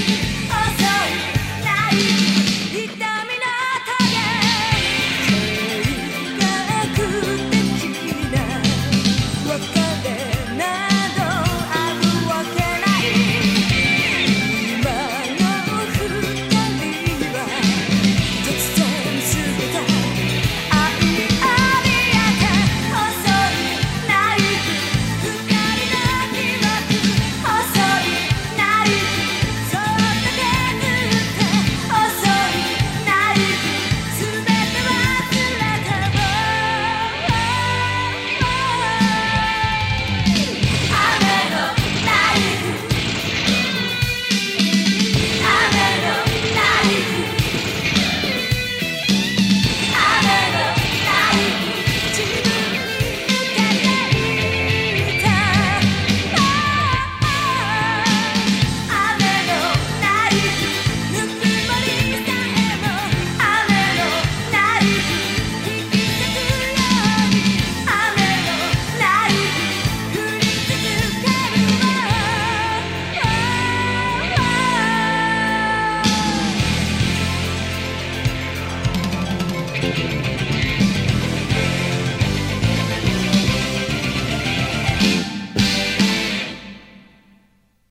Thank you.